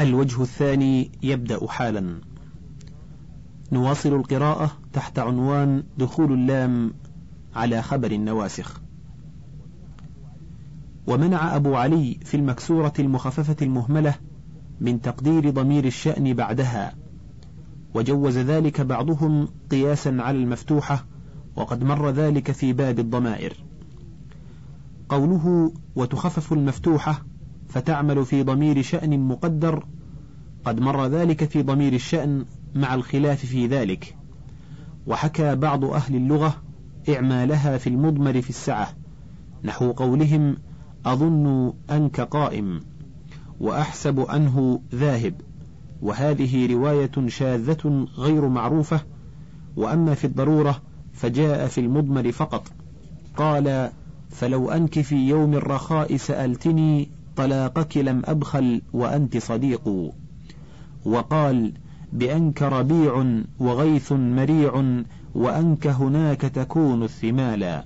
الوجه الثاني يبدأ حالا. نواصل القراءة تحت عنوان دخول اللام على خبر النواسخ. ومنع أبو علي في المكسورة المخففة المهملة من تقدير ضمير الشأن بعدها. وجوز ذلك بعضهم قياسا على المفتوحة وقد مر ذلك في باب الضمائر. قوله وتخفف المفتوحة فتعمل في ضمير شأن مقدر قد مر ذلك في ضمير الشأن مع الخلاف في ذلك. وحكى بعض أهل اللغة إعمالها في المضمر في السعة نحو قولهم أظن أنك قائم وأحسب أنه ذاهب. وهذه رواية شاذة غير معروفة وأما في الضرورة فجاء في المضمر فقط. قال فلو أنك في يوم الرخاء سألتني طلاقك لم أبخل وأنت صديق. وقال بأنك ربيع وغيث مريع وأنك هناك تكون الثمالا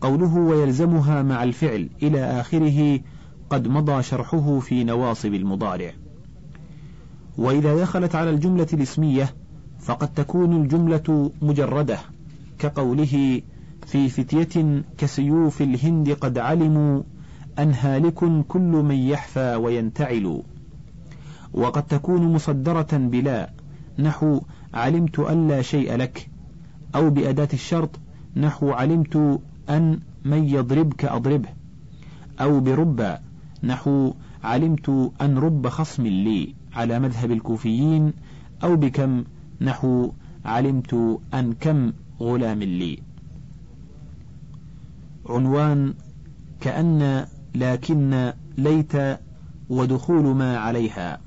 قوله ويلزمها مع الفعل إلى آخره قد مضى شرحه في نواصب المضارع. وإذا دخلت على الجملة الاسمية فقد تكون الجملة مجردة كقوله في فتية كسيوف الهند قد علموا أن هالك كل من يحفى وينتعل. وقد تكون مصدرة بلا نحو علمت أن لا شيء لك أو بأداة الشرط نحو علمت أن من يضربك أضربه أو برب نحو علمت أن رب خصم لي على مذهب الكوفيين أو بكم نحو علمت أن كم غلام لي. عنوان كأن لكن ليت ودخول ما عليها.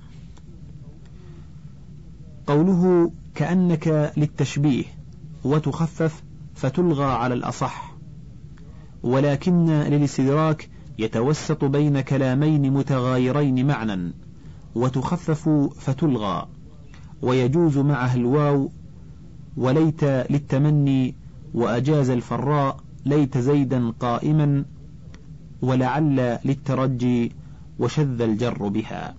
قوله كأنك للتشبيه وتخفف فتلغى على الأصح. ولكن للاستدراك يتوسط بين كلامين متغايرين معنى وتخفف فتلغى. ويجوز معها الواو وليت للتمني وأجاز الفراء ليت زيدا قائما ولعل للترجي وشذ الجر بها.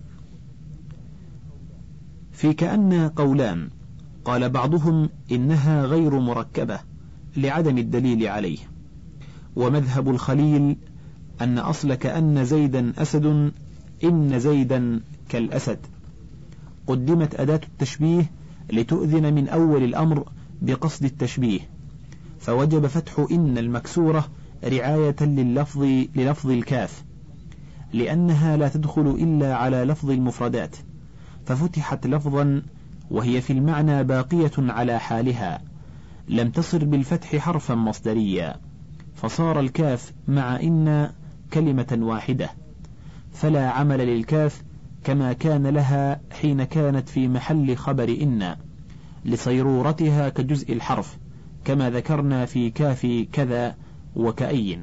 في كأن قولان قال بعضهم إنها غير مركبة لعدم الدليل عليه. ومذهب الخليل أن أصل كأن زيدا أسد إن زيدا كالأسد. قدمت أداة التشبيه لتؤذن من أول الأمر بقصد التشبيه فوجب فتح إن المكسورة رعاية لللفظ للفظ الكاف لأنها لا تدخل إلا على لفظ المفردات ففتحت لفظا وهي في المعنى باقية على حالها لم تصر بالفتح حرفا مصدريا فصار الكاف مع إن كلمة واحدة فلا عمل للكاف كما كان لها حين كانت في محل خبر إن لصيرورتها كجزء الحرف كما ذكرنا في كاف كذا وكأي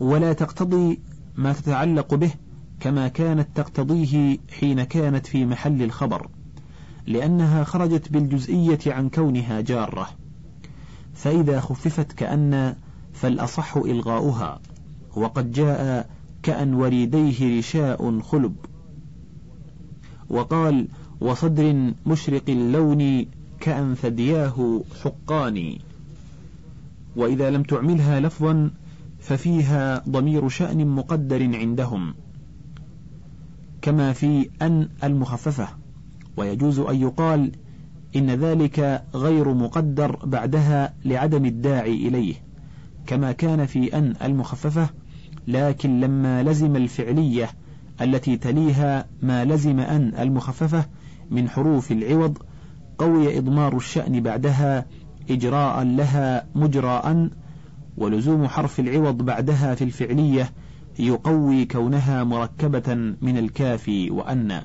ولا تقتضي ما تتعلق به كما كانت تقتضيه حين كانت في محل الخبر لأنها خرجت بالجزئية عن كونها جارة. فإذا خففت كأن فالأصح إلغاؤها وقد جاء كأن وريديه رشاء خلب. وقال وصدر مشرق اللون كأن ثدياه حقان وإذا لم تعملها لفظا ففيها ضمير شأن مقدر عندهم كما في أن المخففة ويجوز أن يقال إن ذلك غير مقدر بعدها لعدم الداعي إليه كما كان في أن المخففة لكن لما لزم الفعلية التي تليها ما لزم أن المخففة من حروف العوض قوي إضمار الشأن بعدها إجراء لها مجراء ولزوم حرف العوض بعدها في الفعلية يقوي كونها مركبة من الكاف وأن.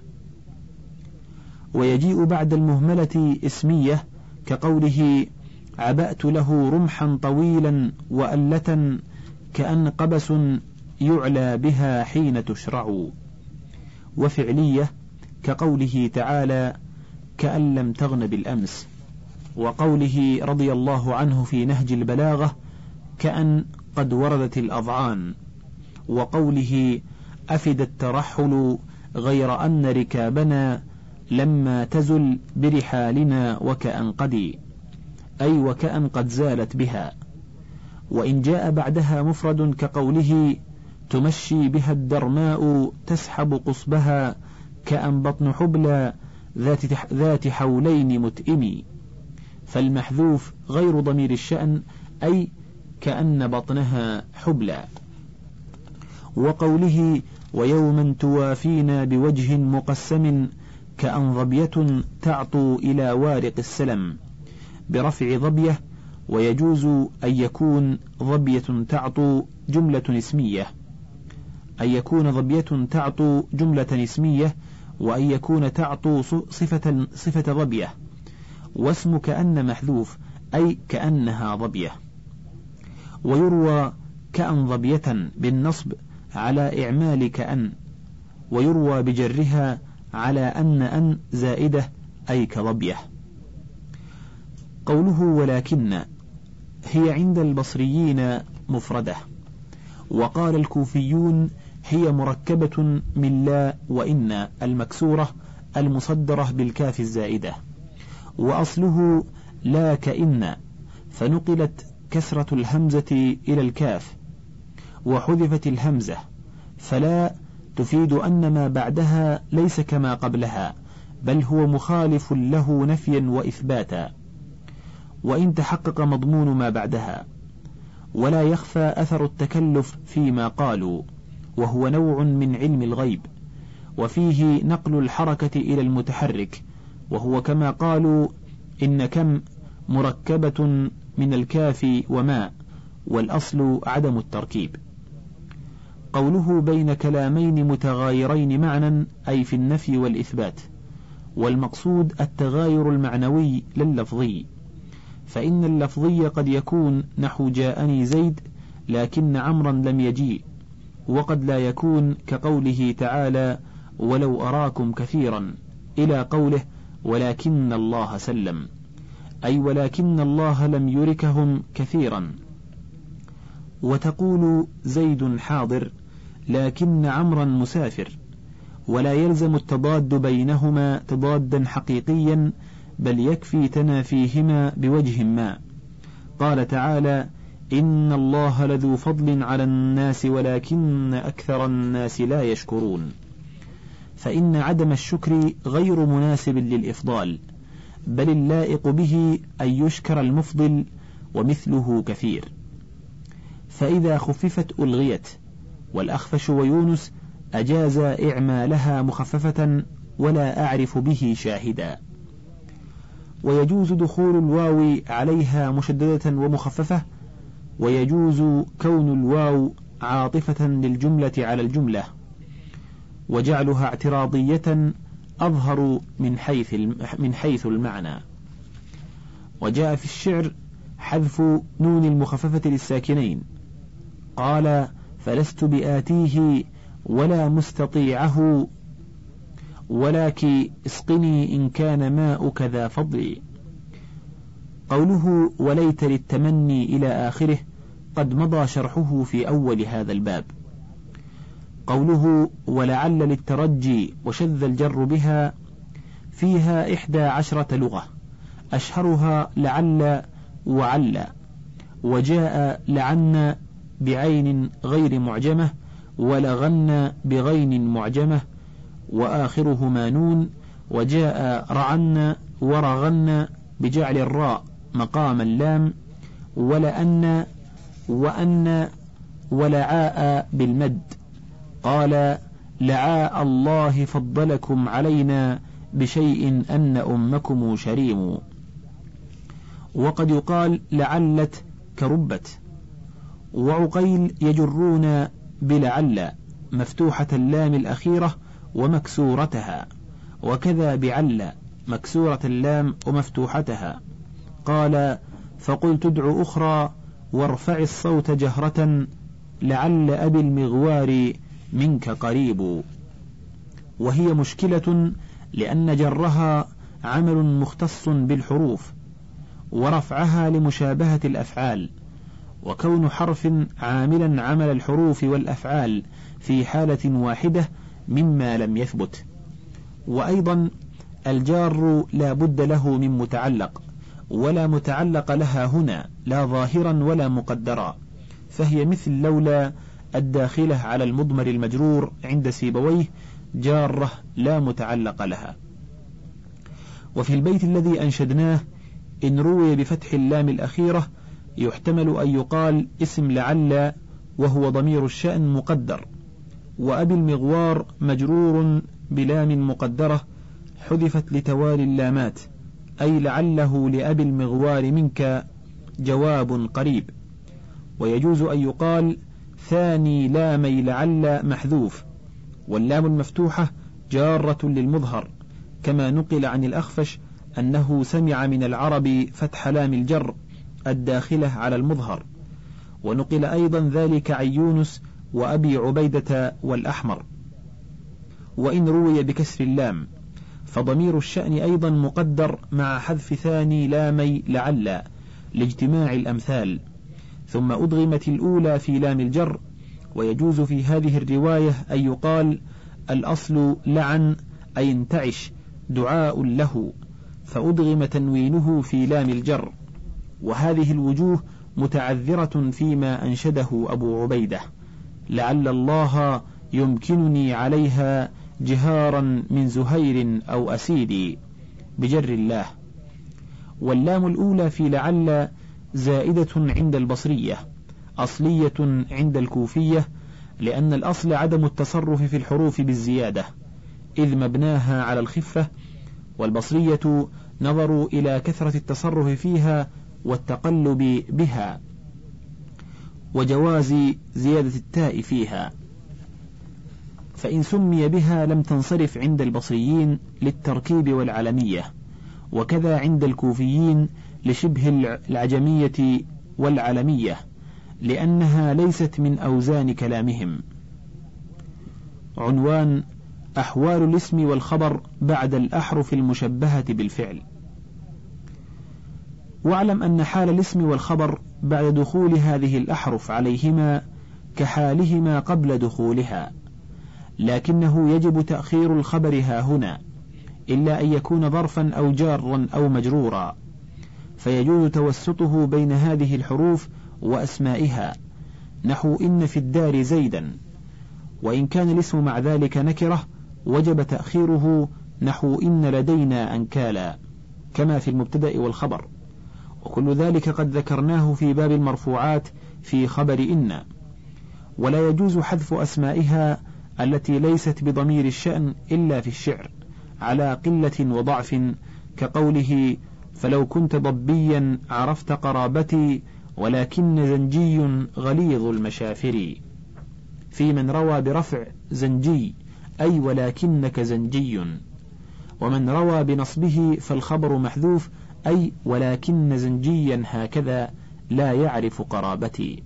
ويجيء بعد المهملة اسمية كقوله عبأت له رمحا طويلا وألة كأن قبس يعلى بها حين تشرع. وفعلية كقوله تعالى كأن لم تغن بالأمس. وقوله رضي الله عنه في نهج البلاغة كأن قد وردت الأضعان وقوله أفد الترحل غير أن ركابنا لما تزل برحالنا وكأن قدي أي وكأن قد زالت بها. وإن جاء بعدها مفرد كقوله تمشي بها الدرماء تسحب قصبها كأن بطن حبلى ذات, ذات حولين متئم. فالمحذوف غير ضمير الشأن أي كأن بطنها حبلى. وقوله ويوما توافينا بوجه مقسم كأن ظبية تعطو إلى وارق السلم. برفع ظبية ويجوز أن يكون ظبية تعطو جملة اسمية. أن يكون ظبية تعطو جملة اسمية وأن يكون تعطو صفة صفة ظبية. واسم كأن محذوف أي كأنها ظبية. ويروى كأن ظبية بالنصب على إعمال كأن ويروى بجرها على أن أن زائدة أي كظبية. قوله ولكن هي عند البصريين مفردة. وقال الكوفيون هي مركبة من لا وإن المكسورة المصدرة بالكاف الزائدة. وأصله لا كإن فنقلت كسرة الهمزة إلى الكاف وحذفت الهمزة فلا تفيد أن ما بعدها ليس كما قبلها بل هو مخالف له نفيا وإثباتا. وإن تحقق مضمون ما بعدها ولا يخفى أثر التكلف فيما قالوا وهو نوع من علم الغيب وفيه نقل الحركة إلى المتحرك وهو كما قالوا إن كم مركبة من الكاف وما والأصل عدم التركيب. قوله بين كلامين متغايرين معنى أي في النفي والإثبات والمقصود التغاير المعنوي لللفظي. فإن اللفظي قد يكون نحو جاءني زيد لكن عمرا لم يجيء وقد لا يكون كقوله تعالى ولو أراكم كثيرا إلى قوله ولكن الله سلم. أي ولكن الله لم يركهم كثيرا. وتقول زيد حاضر لكن عمرا مسافر. ولا يلزم التضاد بينهما تضادا حقيقيا بل يكفي تنافيهما بوجه ما. قال تعالى إن الله لذو فضل على الناس ولكن أكثر الناس لا يشكرون. فإن عدم الشكر غير مناسب للإفضال بل اللائق به أن يشكر المفضل ومثله كثير. فإذا خففت ألغيت والأخفش ويونس أجاز إعمالها مخففة ولا أعرف به شاهدا. ويجوز دخول الواو عليها مشددة ومخففة ويجوز كون الواو عاطفة للجملة على الجملة. وجعلها اعتراضية أظهر من حيث من حيث المعنى. وجاء في الشعر حذف نون المخففة للساكنين. قال فلست بآتيه ولا مستطيعه ولك اسقني إن كان ماؤك ذا فضل. قوله وليت للتمني إلى آخره قد مضى شرحه في أول هذا الباب. قوله ولعل للترجي وشذ الجر بها فيها إحدى عشرة لغة أشهرها لعل وعل وجاء لعن بعين غير معجمة ولغن بغين معجمة وآخرهما نون وجاء رعن ورغن بجعل الراء مقام اللام ولأن وأن ولعاء بالمد. قال لعاء الله فضلكم علينا بشيء أن أمكم شريم. وقد يقال لعلت كربت. وعقيل يجرون بلعل مفتوحة اللام الأخيرة ومكسورتها وكذا بعل مكسورة اللام ومفتوحتها. قال فقلت ادع أخرى وارفع الصوت جهرة لعل أبي المغوار منك قريب. وهي مشكلة لأن جرها عمل مختص بالحروف ورفعها لمشابهة الأفعال وكون حرف عاملا عمل الحروف والأفعال في حالة واحدة مما لم يثبت. وأيضا الجار لا بد له من متعلق ولا متعلق لها هنا لا ظاهرا ولا مقدرا فهي مثل لولا الداخلة على المضمر المجرور عند سيبويه جارة لا متعلق لها. وفي البيت الذي أنشدناه إن روي بفتح اللام الأخيرة يحتمل أن يقال اسم لعل وهو ضمير الشأن مقدر وأبي المغوار مجرور بلام مقدرة حذفت لتوالي اللامات أي لعله لأبي المغوار منك جواب قريب. ويجوز أن يقال ثاني لامي لعل محذوف واللام المفتوحة جارة للمظهر كما نقل عن الأخفش أنه سمع من العرب فتح لام الجر الداخلة على المظهر ونقل أيضا ذلك عن يونس وأبي عبيدة والأحمر. وإن روي بكسر اللام فضمير الشأن أيضا مقدر مع حذف ثاني لامي لعل لاجتماع الأمثال. ثم أدغمت الأولى في لام الجر ويجوز في هذه الرواية أن يقال الأصل لعن أي انتعش دعاء له فأدغم تنوينه في لام الجر. وهذه الوجوه متعذرة فيما أنشده أبو عبيدة لعل الله يمكنني عليها جهارا من زهير أو أسيدي بجر الله. واللام الأولى في لعل زائدة عند البصرية أصلية عند الكوفية لأن الأصل عدم التصرف في الحروف بالزيادة إذ مبناها على الخفة والبصرية نظروا إلى كثرة التصرف فيها والتقلب بها وجواز زيادة التاء فيها. فإن سمي بها لم تنصرف عند البصريين للتركيب والعلمية وكذا عند الكوفيين لشبه العجمية والعلمية لأنها ليست من أوزان كلامهم. عنوان أحوال الاسم والخبر بعد الأحرف المشبهة بالفعل. واعلم أن حال الاسم والخبر بعد دخول هذه الأحرف عليهما كحالهما قبل دخولها لكنه يجب تأخير الخبر ها هنا إلا أن يكون ظرفا أو جارا أو مجرورا. فيجوز توسطه بين هذه الحروف وأسمائها. نحو إن في الدار زيدا. وإن كان الاسم مع ذلك نكرة وجب تأخيره نحو إن لدينا أنكالا كما في المبتدأ والخبر. وكل ذلك قد ذكرناه في باب المرفوعات في خبر إن. ولا يجوز حذف أسمائها التي ليست بضمير الشأن إلا في الشعر على قلة وضعف كقوله فلو كنت ضبيا عرفت قرابتي ولكن زنجي غليظ المشافر. في من روى برفع زنجي أي ولكنك زنجي. ومن روى بنصبه فالخبر محذوف أي ولكن زنجيا هكذا لا يعرف قرابتي.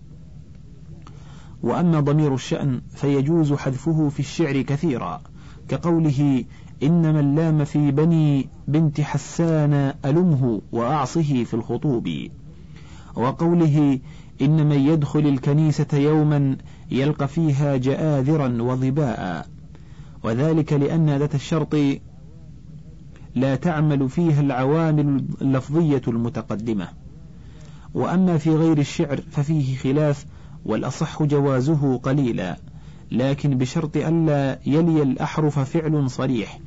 وأما ضمير الشأن فيجوز حذفه في الشعر كثيرا كقوله إنما اللام في بني بنت حسان ألمه وأعصه في الخطوب. وقوله إن من يدخل الكنيسة يوما يلقى فيها جآذرا وظباء. وذلك لأن ذات الشرط لا تعمل فيها العوامل اللفظية المتقدمة. وأما في غير الشعر ففيه خلاف والأصح جوازه قليلا. لكن بشرط ألا يلي الأحرف فعل صريح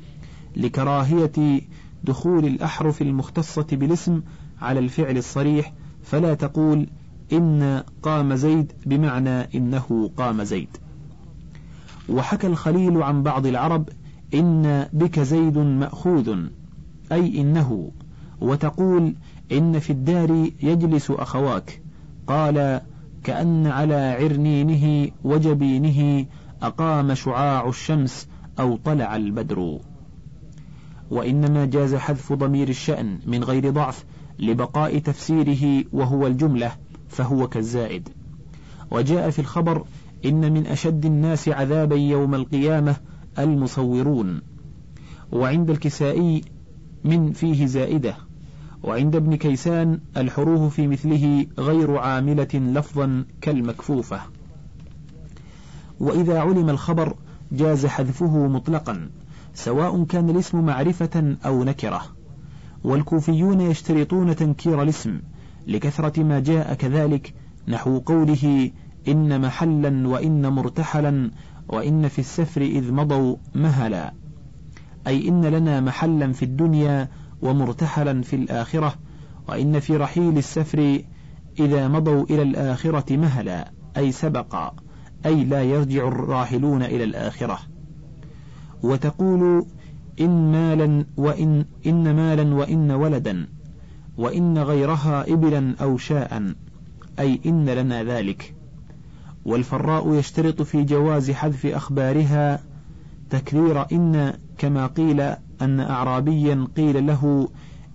لكراهية دخول الأحرف المختصة بالاسم على الفعل الصريح فلا تقول إن قام زيد بمعنى إنه قام زيد. وحكى الخليل عن بعض العرب إن بك زيد مأخوذ أي إنه وتقول إن في الدار يجلس أخواك قال كأن على عرنينه وجبينه أقام شعاع الشمس أو طلع البدر. وإنما جاز حذف ضمير الشأن من غير ضعف لبقاء تفسيره وهو الجملة فهو كالزائد. وجاء في الخبر إن من أشد الناس عذابا يوم القيامة المصورون. وعند الكسائي من فيه زائدة. وعند ابن كيسان الحروف في مثله غير عاملة لفظا كالمكفوفة. وإذا علم الخبر جاز حذفه مطلقا سواء كان الاسم معرفة أو نكرة. والكوفيون يشترطون تنكير الاسم لكثرة ما جاء كذلك نحو قوله إن محلا وإن مرتحلا وإن في السفر إذ مضوا مهلا. أي إن لنا محلا في الدنيا ومرتحلا في الآخرة وإن في رحيل السفر إذا مضوا إلى الآخرة مهلا أي سبقا أي لا يرجع الراحلون إلى الآخرة. وتقول إن مالا وإن إن مالا وإن ولدا وإن غيرها إبلا أو شاء أي إن لنا ذلك. والفراء يشترط في جواز حذف أخبارها تكرير إن كما قيل أن أعرابيا قيل له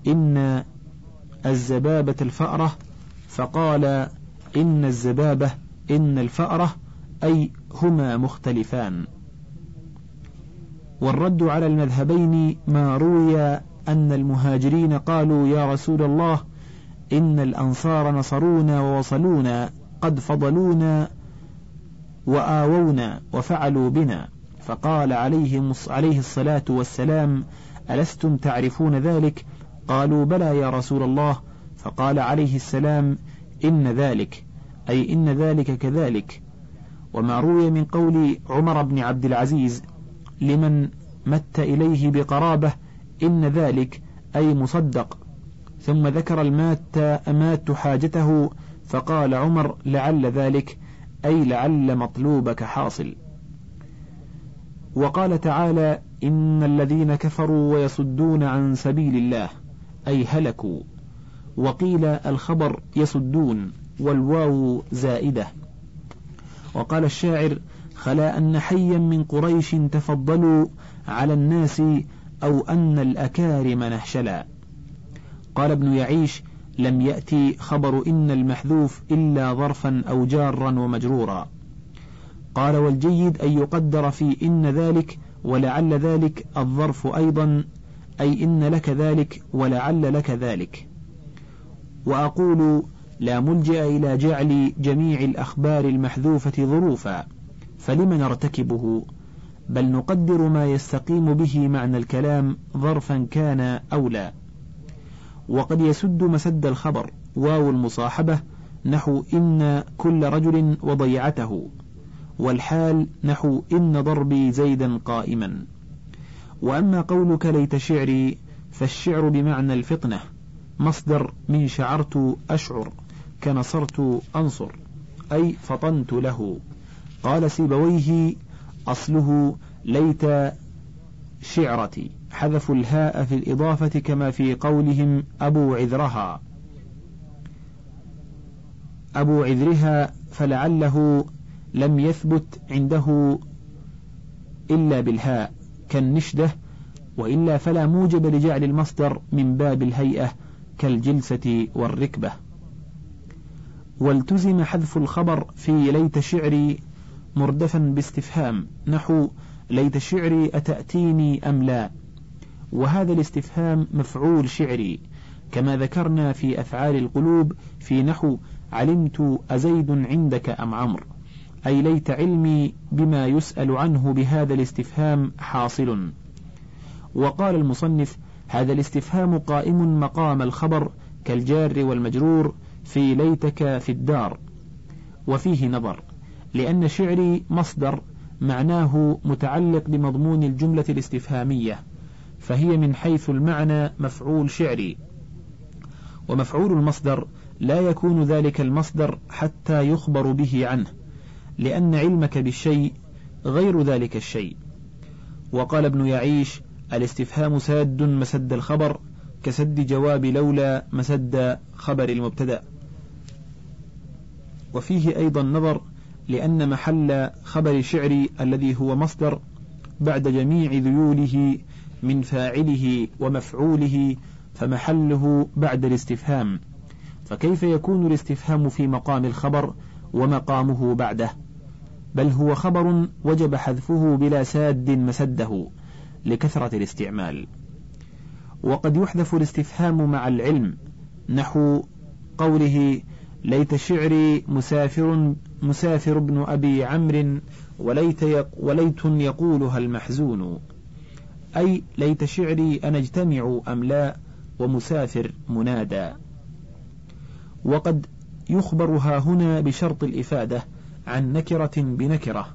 إن الزبابة الفأرة فقال إن الزبابة إن الفأرة أي هما مختلفان. والرد على المذهبين ما روي أن المهاجرين قالوا يا رسول الله إن الأنصار نصرونا ووصلونا قد فضلونا وآوونا وفعلوا بنا. فقال عليه, عليه الصلاة والسلام ألستم تعرفون ذلك؟ قالوا بلى يا رسول الله. فقال عليه السلام إن ذلك. أي إن ذلك كذلك. وما روي من قول عمر بن عبد العزيز لمن مت إليه بقرابة إن ذلك أي مصدق. ثم ذكر المات أمات حاجته فقال عمر لعل ذلك. أي لعل مطلوبك حاصل. وقال تعالى إن الذين كفروا ويصدون عن سبيل الله أي هلكوا. وقيل الخبر يصدون والواو زائدة. وقال الشاعر خلا أن حيا من قريش تفضلوا على الناس أو أن الأكارم نهشلا. قال ابن يعيش لم يأتي خبر إن المحذوف إلا ظرفا أو جارا ومجرورا. قال والجيد أن يقدر في إن ذلك ولعل ذلك الظرف أيضا أي إن لك ذلك ولعل لك ذلك. وأقول لا ملجأ إلى جعل جميع الأخبار المحذوفة ظروفا فلم نرتكبه؟ بل نقدر ما يستقيم به معنى الكلام ظرفا كان أو لا. وقد يسد مسد الخبر واو المصاحبة نحو إن كل رجل وضيعته. والحال نحو إن ضربي زيدا قائما. وأما قولك ليت شعري فالشعر بمعنى الفطنة مصدر من شعرت أشعر كنصرت أنصر أي فطنت له. قال سيبويه أصله ليت شعرتي حذفوا الهاء في الإضافة كما في قولهم أبو عذرها. أبو عذرها فلعله لم يثبت عنده إلا بالهاء كالنشدة وإلا فلا موجب لجعل المصدر من باب الهيئة كالجلسة والركبة. والتزم حذف الخبر في ليت شعري مردفا باستفهام نحو ليت شعري أتأتيني أم لا؟ وهذا الاستفهام مفعول شعري كما ذكرنا في أفعال القلوب في نحو علمت أزيد عندك أم عمرو؟ أي ليت علمي بما يسأل عنه بهذا الاستفهام حاصل. وقال المصنف هذا الاستفهام قائم مقام الخبر كالجار والمجرور في ليتك في الدار. وفيه نظر لأن شعري مصدر معناه متعلق بمضمون الجملة الاستفهامية فهي من حيث المعنى مفعول شعري. ومفعول المصدر لا يكون ذلك المصدر حتى يخبر به عنه. لأن علمك بالشيء غير ذلك الشيء. وقال ابن يعيش الاستفهام ساد مسد الخبر كسد جواب لولا مسد خبر المبتدأ. وفيه أيضا نظر لأن محل خبر شعري الذي هو مصدر بعد جميع ذيوله من فاعله ومفعوله فمحله بعد الاستفهام. فكيف يكون الاستفهام في مقام الخبر ومقامه بعده؟ بل هو خبر وجب حذفه بلا ساد مسده لكثرة الاستعمال. وقد يحذف الاستفهام مع العلم نحو قوله ليت شعري مسافر مسافر ابن أبي عمرو وليت, يق وليت يقولها المحزون أي ليت شعري أن أجتمع أم لا ومسافر منادى وقد يخبرها هنا بشرط الإفادة عن نكرة بنكرة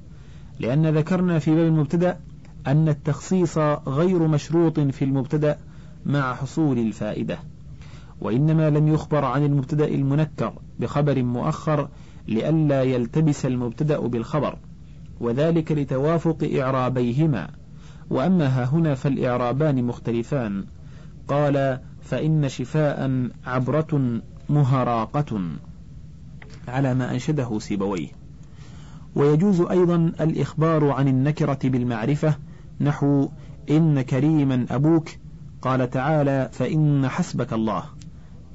لأن ذكرنا في باب المبتدأ أن التخصيص غير مشروط في المبتدأ مع حصول الفائدة وإنما لم يخبر عن المبتدأ المنكر بخبر مؤخر لئلا يلتبس المبتدأ بالخبر وذلك لتوافق إعرابيهما. وأما ها هنا فالإعرابان مختلفان قال فإن شفاء عبرة مهراقة على ما أنشده سيبويه. ويجوز أيضا الإخبار عن النكرة بالمعرفة نحو إن كريما أبوك قال تعالى فإن حسبك الله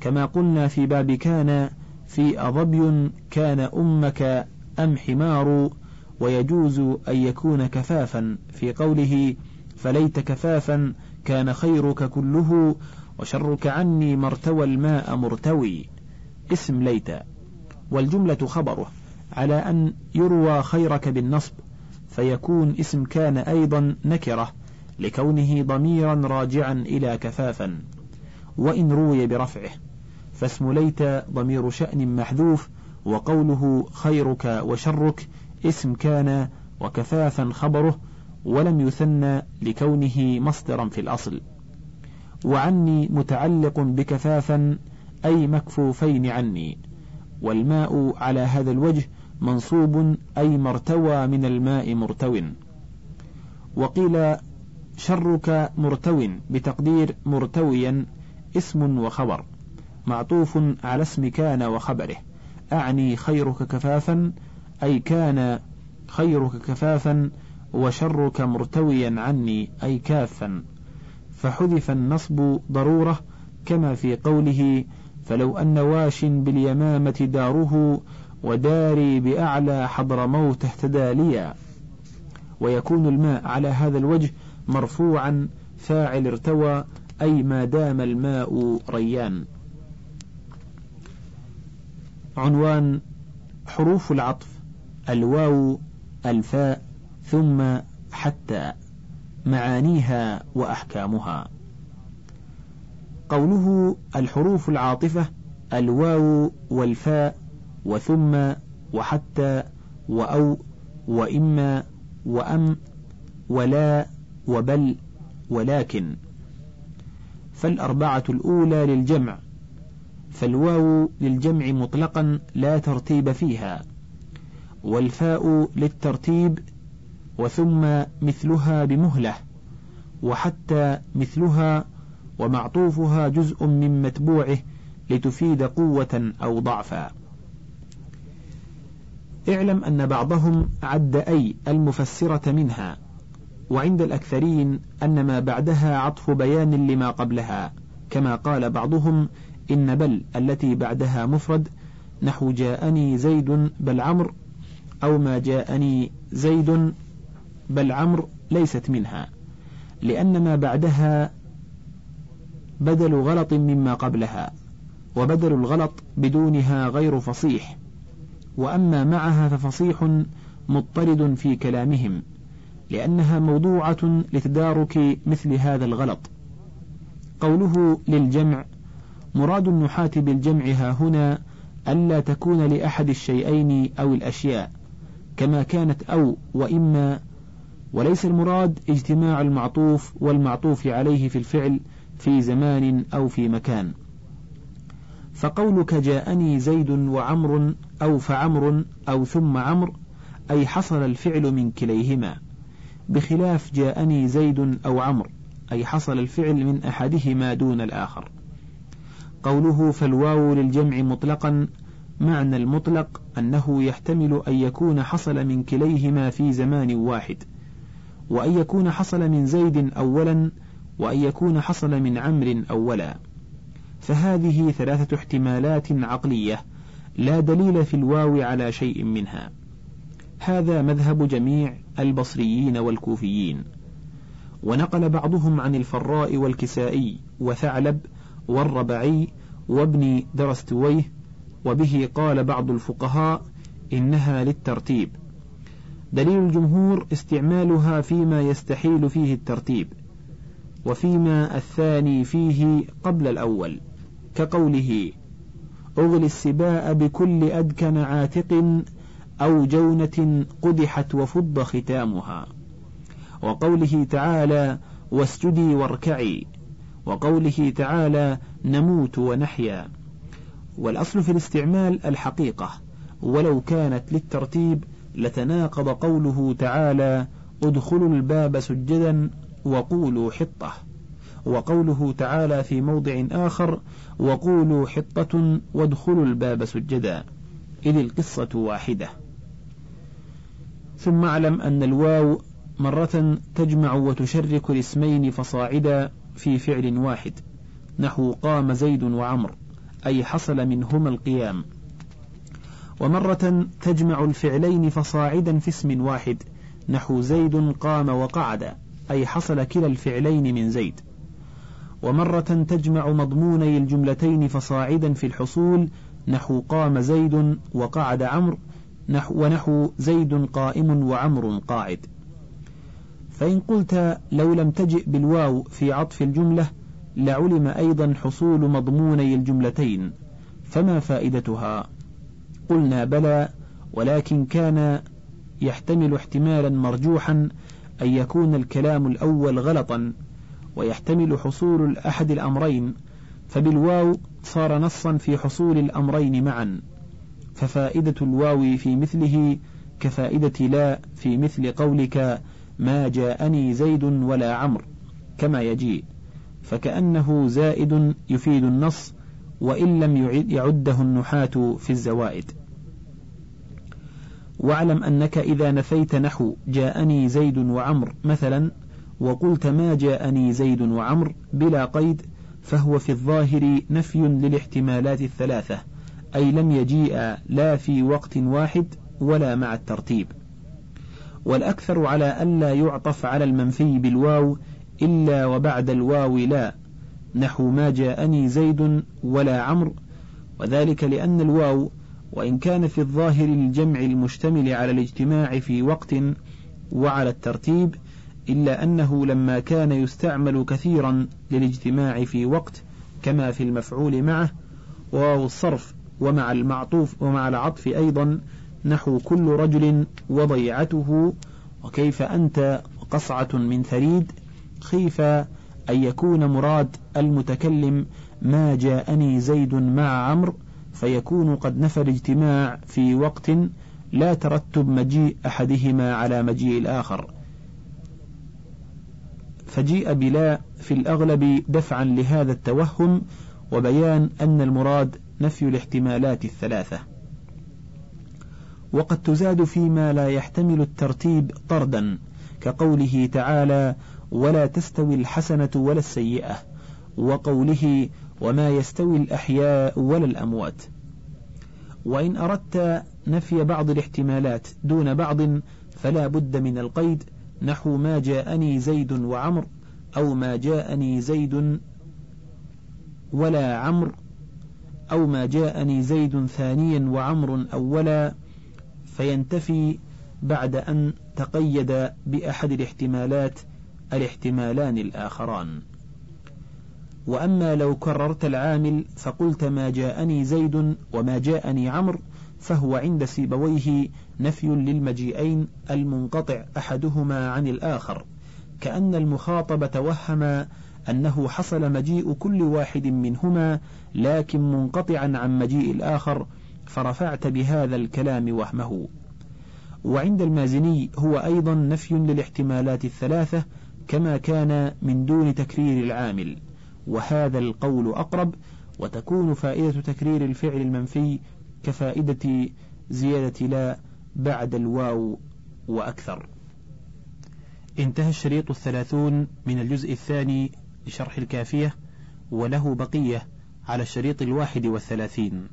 كما قلنا في باب كان في أضبي كان أمك أم حمار ويجوز أن يكون كفافا في قوله فليت كفافا كان خيرك كله وشرك عني مرتوى الماء مرتوي اسم ليت. والجملة خبره. على أن يروى خيرك بالنصب فيكون اسم كان أيضا نكرة لكونه ضميرا راجعا إلى كفافا. وإن روي برفعه فاسم ليت ضمير شأن محذوف وقوله خيرك وشرك اسم كان وكفافا خبره ولم يثنى لكونه مصدرا في الأصل. وعني متعلق بكفافا أي مكفوفين عني. والماء على هذا الوجه منصوب أي مرتوى من الماء مرتو. وقيل شرك مرتو بتقدير مرتويا اسم وخبر معطوف على اسم كان وخبره. أعني خيرك كفافا أي كان خيرك كفافا وشرك مرتويا عني أي كافا. فحذف النصب ضرورة كما في قوله فلو أن واش باليمامة داره وداري بأعلى حضر موت اهتدى ليا. ويكون الماء على هذا الوجه مرفوعا فاعل ارتوى أي ما دام الماء ريان. عنوان حروف العطف الواو الفاء ثم حتى. معانيها وأحكامها. قوله الحروف العاطفة الواو والفاء وثم وحتى وأو وإما وأم ولا وبل ولكن. فالأربعة الأولى للجمع فالواو للجمع مطلقا لا ترتيب فيها والفاء للترتيب وثم مثلها بمهلة وحتى مثلها ومعطوفها جزء من متبوعه لتفيد قوة أو ضعفا. اعلم أن بعضهم عد أي المفسرة منها وعند الأكثرين أن ما بعدها عطف بيان لما قبلها كما قال بعضهم إن بل التي بعدها مفرد نحو جاءني زيد بل عمرو أو ما جاءني زيد بل عمرو ليست منها لأن ما بعدها بدل غلط مما قبلها وبدل الغلط بدونها غير فصيح. وأما معها ففصيح مضطرد في كلامهم لأنها موضوعة لتدارك مثل هذا الغلط. قوله للجمع مراد النحاة بالجمع ها هنا ألا تكون لأحد الشيئين أو الأشياء كما كانت أو وإما وليس المراد اجتماع المعطوف والمعطوف عليه في الفعل في زمان أو في مكان. فقولك جاءني زيد وعمر أو فعمر أو ثم عمر أي حصل الفعل من كليهما. بخلاف جاءني زيد أو عمر أي حصل الفعل من أحدهما دون الآخر. قوله فالواو للجمع مطلقا معنى المطلق أنه يحتمل أن يكون حصل من كليهما في زمان واحد وأن يكون حصل من زيد أولا وأن يكون حصل من عمر أولا. فهذه ثلاثة احتمالات عقلية. لا دليل في الواو على شيء منها. هذا مذهب جميع البصريين والكوفيين. ونقل بعضهم عن الفراء والكسائي وثعلب والربعي وابن درستويه وبه قال بعض الفقهاء إنها للترتيب. دليل الجمهور استعمالها فيما يستحيل فيه الترتيب وفيما الثاني فيه قبل الأول كقوله أغلي السباء بكل أدكن عاتق أو جونة قدحت وفض ختامها. وقوله تعالى واسجدي واركعي وقوله تعالى نموت ونحيا والأصل في الاستعمال الحقيقة ولو كانت للترتيب لتناقض قوله تعالى ادخلوا الباب سجدا وقولوا حطة وقوله تعالى في موضع آخر وقولوا حطة وادخلوا الباب سجدا. إذ القصة واحدة. ثم اعلم أن الواو مرة تجمع وتشرك الاسمين فصاعدا في فعل واحد. نحو قام زيد وعمر أي حصل منهما القيام. ومرة تجمع الفعلين فصاعدا في اسم واحد. نحو زيد قام وقعد أي حصل كلا الفعلين من زيد. ومرة تجمع مضموني الجملتين فصاعدا في الحصول نحو قام زيد وقعد عمرو نحو ونحو زيد قائم وعمر قاعد. فإن قلت لو لم تجئ بالواو في عطف الجملة لعلم أيضا حصول مضموني الجملتين. فما فائدتها؟ قلنا بلى ولكن كان يحتمل احتمالا مرجوحا أن يكون الكلام الأول غلطا. ويحتمل حصول أحد الأمرين فبالواو صار نصا في حصول الأمرين معا ففائدة الواو في مثله كفائدة لا في مثل قولك ما جاءني زيد ولا عمرو كما يجيء فكأنه زائد يفيد النص وإن لم يعده النحاة في الزوائد. واعلم أنك إذا نفيت نحو جاءني زيد وعمر مثلا وقلت ما جاءني زيد وعمر بلا قيد فهو في الظاهر نفي للاحتمالات الثلاثة أي لم يجيء لا في وقت واحد ولا مع الترتيب. والأكثر على ألا يعطف على المنفي بالواو إلا وبعد الواو لا نحو ما جاءني زيد ولا عمرو وذلك لأن الواو وإن كان في الظاهر الجمع المشتمل على الاجتماع في وقت وعلى الترتيب إلا أنه لما كان يستعمل كثيرا للاجتماع في وقت كما في المفعول معه وواو الصرف ومع المعطوف ومع العطف أيضا نحو كل رجل وضيعته وكيف أنت قصعة من ثريد خيف أن يكون مراد المتكلم ما جاءني زيد مع عمرو فيكون قد نفى الاجتماع في وقت لا ترتب مجيء أحدهما على مجيء الآخر. فجيء بلا في الأغلب دفعا لهذا التوهم وبيان أن المراد نفي الاحتمالات الثلاثة. وقد تزاد فيما لا يحتمل الترتيب طردا كقوله تعالى ولا تستوي الحسنة ولا السيئة وقوله وما يستوي الأحياء ولا الأموات وإن أردت نفي بعض الاحتمالات دون بعض فلا بد من القيد نحو ما جاءني زيد وعمر أو ما جاءني زيد ولا عمر أو ما جاءني زيد ثانيا وعمر أولا فينتفي بعد أن تقيد بأحد الاحتمالات الاحتمالان الآخران. وأما لو كررت العامل فقلت ما جاءني زيد وما جاءني عمرو فهو عند سيبويه نفي للمجيئين المنقطع أحدهما عن الآخر كأن المخاطب توهم أنه حصل مجيء كل واحد منهما لكن منقطعا عن مجيء الآخر فرفعت بهذا الكلام وهمه. وعند المازني هو أيضا نفي للاحتمالات الثلاثة كما كان من دون تكرير العامل. وهذا القول أقرب وتكون فائدة تكرير الفعل المنفي كفائدة زيادة لا بعد الواو وأكثر. انتهى الشريط الثلاثون من الجزء الثاني لشرح الكافية وله بقية على الشريط الواحد والثلاثين.